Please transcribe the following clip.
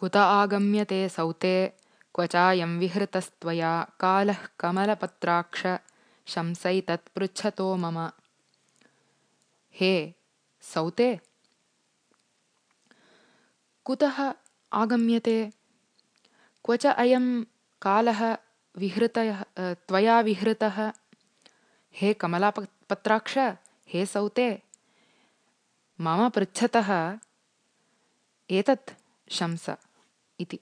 कुत आगम्यते सौते? क्व चायं विहृतस्त्वया? कालः कमलपत्राक्ष शंसैतत्पृच्छतो मम। हे सौते? कुतः आगम्यते? क्व च अयं कालः विहृतः त्वया विहृतः? हे कमलापत्राक्ष हे सौते मम पृच्छतः एतत् शंस Iti.